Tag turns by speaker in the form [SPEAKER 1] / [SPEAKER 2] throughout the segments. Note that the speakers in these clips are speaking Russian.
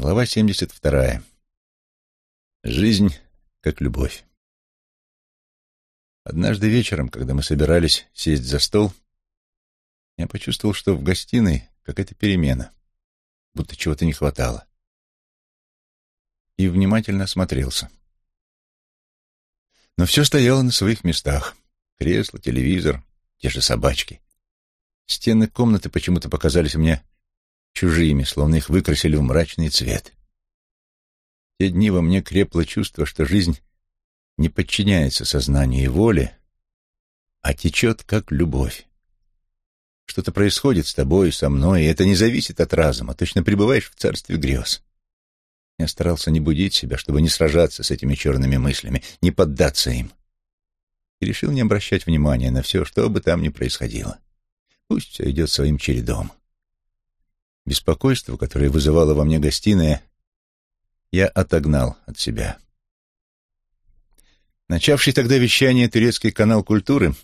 [SPEAKER 1] Глава 72. Жизнь как любовь. Однажды вечером, когда мы собирались сесть за стол, я почувствовал, что в гостиной какая-то перемена, будто чего-то не хватало. И внимательно осмотрелся. Но все стояло на своих местах. Кресло, телевизор, те же собачки. Стены комнаты почему-то показались мне чужими, словно их выкрасили в мрачный цвет. В те дни во мне крепло чувство, что жизнь не подчиняется сознанию и воле, а течет как любовь. Что-то происходит с тобой и со мной, и это не зависит от разума, точно пребываешь в царстве грез. Я старался не будить себя, чтобы не сражаться с этими черными мыслями, не поддаться им. И решил не обращать внимания на все, что бы там ни происходило. Пусть все идет своим чередом. Беспокойство, которое вызывало во мне гостиная, я отогнал от себя. Начавший тогда вещание турецкий канал культуры,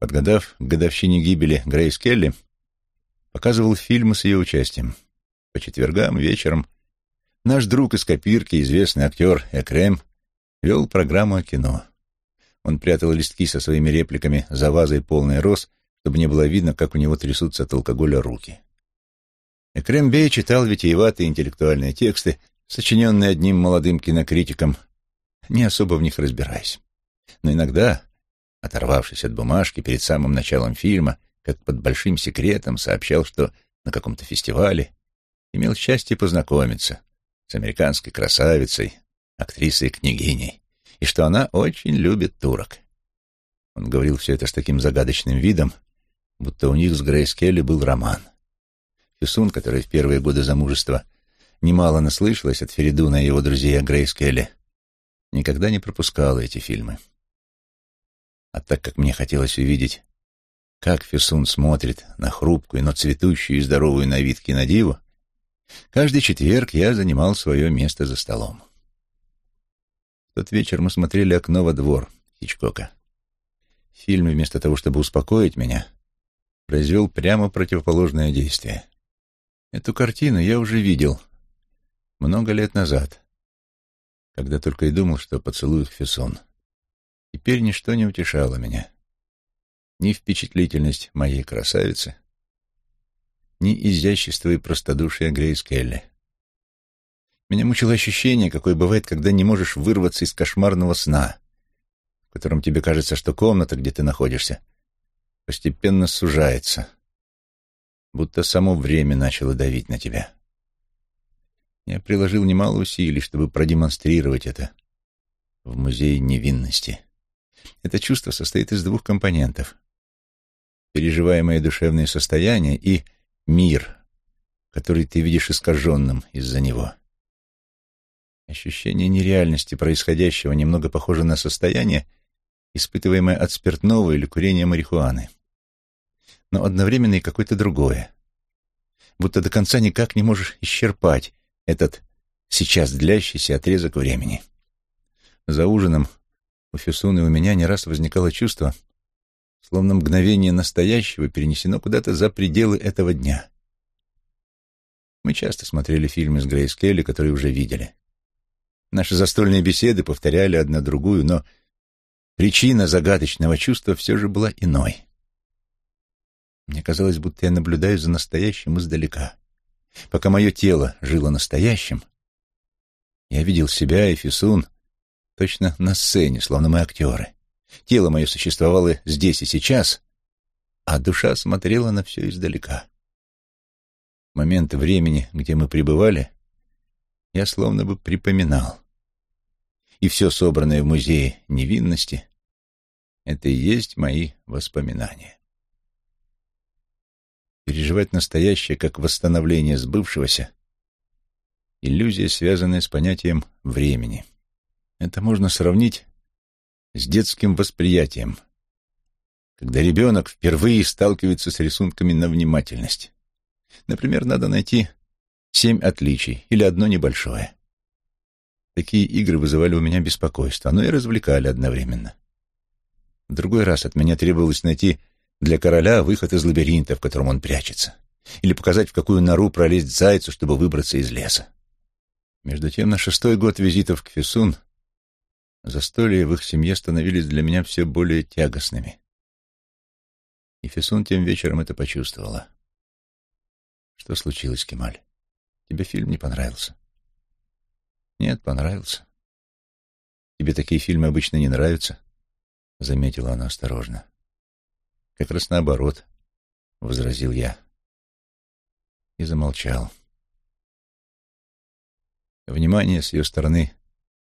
[SPEAKER 1] подгадав годовщине гибели Грейс Келли, показывал фильмы с ее участием. По четвергам вечером наш друг из копирки, известный актер Экрем, вел программу о кино. Он прятал листки со своими репликами за вазой полной роз, чтобы не было видно, как у него трясутся от алкоголя руки. Экрембей читал витиеватые интеллектуальные тексты, сочиненные одним молодым кинокритиком, не особо в них разбираясь. Но иногда, оторвавшись от бумажки перед самым началом фильма, как под большим секретом сообщал, что на каком-то фестивале имел счастье познакомиться с американской красавицей, актрисой-княгиней, и что она очень любит турок. Он говорил все это с таким загадочным видом, будто у них с Грейс Келли был роман. Фисун, которая в первые годы замужества немало наслышалась от Феридуна и его друзей о Грейс Келли, никогда не пропускала эти фильмы. А так как мне хотелось увидеть, как Фисун смотрит на хрупкую, но цветущую и здоровую на вид кинодиву, каждый четверг я занимал свое место за столом. В тот вечер мы смотрели «Окно во двор» Хичкока. Фильм, вместо того, чтобы успокоить меня, произвел прямо противоположное действие. Эту картину я уже видел много лет назад, когда только и думал, что поцелую Фессон. Теперь ничто не утешало меня. Ни впечатлительность моей красавицы, ни изящество и простодушие Грейс Келли. Меня мучило ощущение, какое бывает, когда не можешь вырваться из кошмарного сна, в котором тебе кажется, что комната, где ты находишься, постепенно сужается, будто само время начало давить на тебя. Я приложил немало усилий, чтобы продемонстрировать это в Музее невинности. Это чувство состоит из двух компонентов. Переживаемое душевное состояние и мир, который ты видишь искаженным из-за него. Ощущение нереальности происходящего немного похоже на состояние, испытываемое от спиртного или курения марихуаны но одновременно и какое-то другое. Будто до конца никак не можешь исчерпать этот сейчас длящийся отрезок времени. За ужином у Фюсуны у меня не раз возникало чувство, словно мгновение настоящего перенесено куда-то за пределы этого дня. Мы часто смотрели фильмы с Грейс Келли, которые уже видели. Наши застольные беседы повторяли одна другую, но причина загадочного чувства все же была иной. Мне казалось, будто я наблюдаю за настоящим издалека. Пока мое тело жило настоящим, я видел себя и Фисун точно на сцене, словно мы актеры. Тело мое существовало здесь и сейчас, а душа смотрела на все издалека. Момент времени, где мы пребывали, я словно бы припоминал. И все собранное в музее невинности — это и есть мои воспоминания. Переживать настоящее как восстановление сбывшегося — иллюзия, связанная с понятием времени. Это можно сравнить с детским восприятием, когда ребенок впервые сталкивается с рисунками на внимательность. Например, надо найти семь отличий или одно небольшое. Такие игры вызывали у меня беспокойство, но и развлекали одновременно. В другой раз от меня требовалось найти для короля выход из лабиринта, в котором он прячется. Или показать, в какую нору пролезть зайцу, чтобы выбраться из леса. Между тем, на шестой год визитов к Фисун застолья в их семье становились для меня все более тягостными. И Фисун тем вечером это почувствовала. Что случилось, Кемаль? Тебе фильм не понравился? Нет, понравился. Тебе такие фильмы обычно не нравятся? Заметила она осторожно. Как раз наоборот, возразил я. И замолчал. Внимание с ее стороны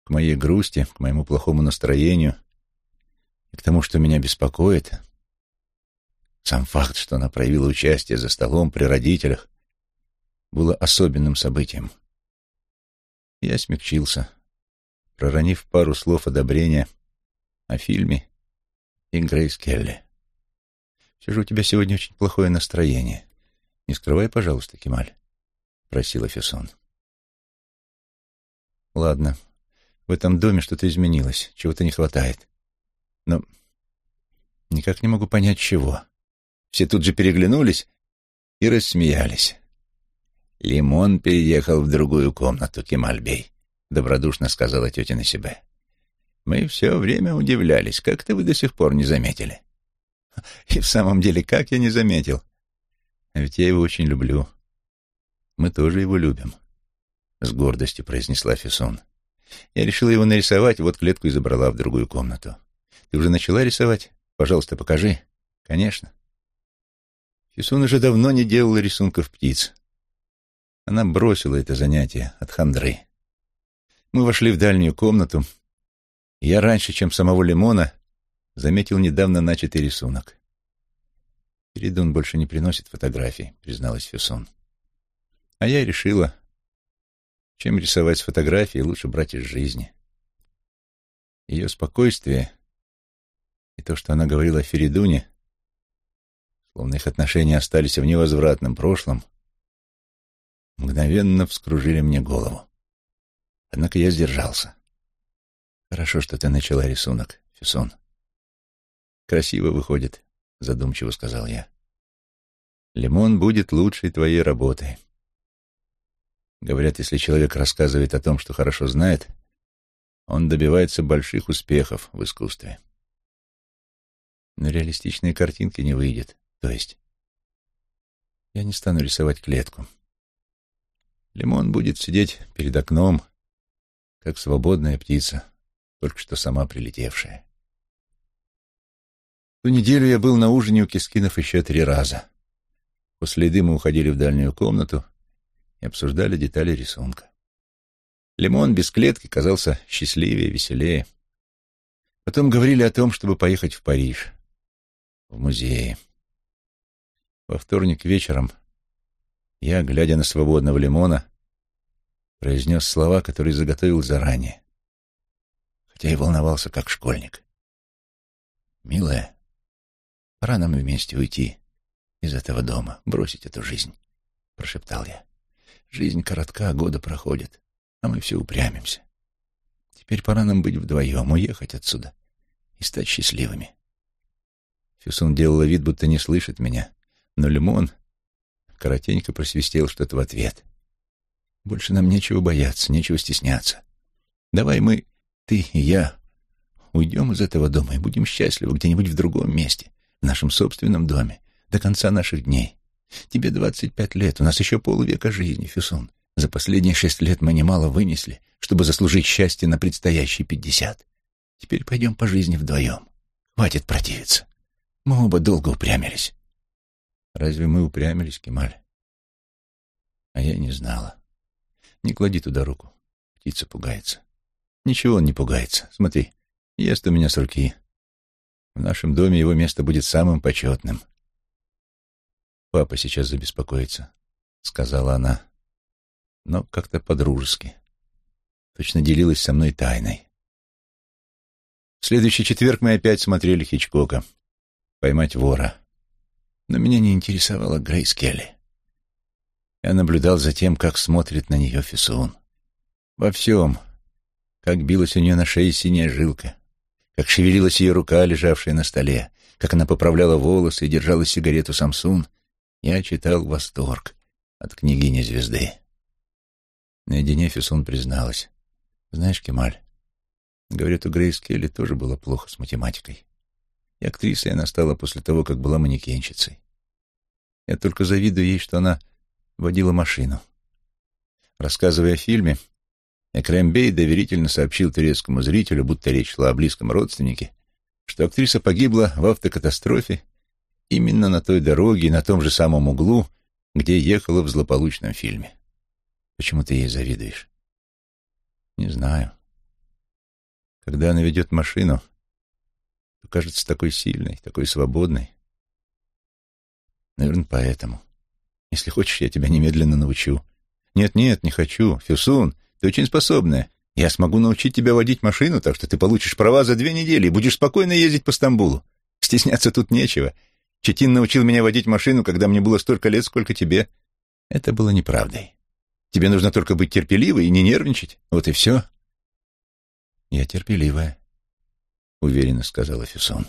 [SPEAKER 1] к моей грусти, к моему плохому настроению и к тому, что меня беспокоит, сам факт, что она проявила участие за столом при родителях, было особенным событием. Я смягчился, проронив пару слов одобрения о фильме и Грейс Келли. «Все же у тебя сегодня очень плохое настроение. Не скрывай, пожалуйста, Кемаль», — просила Фессон. «Ладно, в этом доме что-то изменилось, чего-то не хватает. Но никак не могу понять, чего». Все тут же переглянулись и рассмеялись. «Лимон переехал в другую комнату, Кемальбей», — добродушно сказала тетя на себе. «Мы все время удивлялись, как ты вы до сих пор не заметили». «И в самом деле, как я не заметил? А ведь я его очень люблю. Мы тоже его любим», — с гордостью произнесла Фессон. «Я решила его нарисовать, вот клетку и забрала в другую комнату. Ты уже начала рисовать? Пожалуйста, покажи». «Конечно». Фессон уже давно не делала рисунков птиц. Она бросила это занятие от хандры. Мы вошли в дальнюю комнату, я раньше, чем самого Лимона, заметил недавно начатый рисунок. «Передун больше не приносит фотографий», — призналась Фюсон. А я решила, чем рисовать с фотографией, лучше брать из жизни. Ее спокойствие и то, что она говорила о Феридуне, словно их отношения остались в невозвратном прошлом, мгновенно вскружили мне голову. Однако я сдержался. «Хорошо, что ты начала рисунок, Фюсон». «Красиво выходит», — задумчиво сказал я. «Лимон будет лучшей твоей работой». Говорят, если человек рассказывает о том, что хорошо знает, он добивается больших успехов в искусстве. Но реалистичные картинки не выйдет. То есть я не стану рисовать клетку. Лимон будет сидеть перед окном, как свободная птица, только что сама прилетевшая. Ту неделю я был на ужине у Кескинов еще три раза. После еды мы уходили в дальнюю комнату и обсуждали детали рисунка. Лимон без клетки казался счастливее, веселее. Потом говорили о том, чтобы поехать в Париж, в музей. Во вторник вечером я, глядя на свободного лимона, произнес слова, которые заготовил заранее, хотя и волновался как школьник. «Милая, пора нам вместе уйти из этого дома, бросить эту жизнь», — прошептал я. «Жизнь коротка, годы проходят, а мы все упрямимся. Теперь пора нам быть вдвоем, уехать отсюда и стать счастливыми». Фюсун делала вид, будто не слышит меня, но Лимон коротенько просвистел что-то в ответ. «Больше нам нечего бояться, нечего стесняться. Давай мы, ты и я, уйдем из этого дома и будем счастливы где-нибудь в другом месте, в нашем собственном доме, до конца наших дней. Тебе двадцать пять лет, у нас еще полвека жизни, Фюсун. За последние шесть лет мы немало вынесли, чтобы заслужить счастье на предстоящие пятьдесят. Теперь пойдем по жизни вдвоем. Хватит противиться. Мы оба долго упрямились. Разве мы упрямились, Кемаль? А я не знала. Не клади туда руку. Птица пугается. Ничего он не пугается. Смотри, ест у меня с руки. В нашем доме его место будет самым почетным. Папа сейчас забеспокоится, — сказала она. Но как-то по-дружески. Точно делилась со мной тайной. В следующий четверг мы опять смотрели Хичкока. «Поймать вора» но меня не интересовала Грейс Келли. Я наблюдал за тем, как смотрит на нее Фисун. Во всем, как билась у нее на шее синяя жилка, как шевелилась ее рука, лежавшая на столе, как она поправляла волосы и держала сигарету Самсун, я читал восторг от княгини звезды. Наедине Фюсон призналась. «Знаешь, Кемаль, говорят, у Грейс Келли тоже было плохо с математикой. И актрисой она стала после того, как была манекенщицей. Я только завидую ей, что она водила машину. Рассказывая о фильме, Экрем Бей доверительно сообщил турецкому зрителю, будто речь шла о близком родственнике, что актриса погибла в автокатастрофе именно на той дороге и на том же самом углу, где ехала в злополучном фильме. Почему ты ей завидуешь? Не знаю. Когда она ведет машину, то кажется такой сильной, такой свободной. Наверное, поэтому. Если хочешь, я тебя немедленно научу. Нет-нет, не хочу. Фюсун, ты очень способная. Я смогу научить тебя водить машину, так что ты получишь права за две недели и будешь спокойно ездить по Стамбулу. Стесняться тут нечего. Четин научил меня водить машину, когда мне было столько лет, сколько тебе. Это было неправдой. Тебе нужно только быть терпеливой и не нервничать. Вот и все. Я терпеливая, — уверенно сказала Фюсон.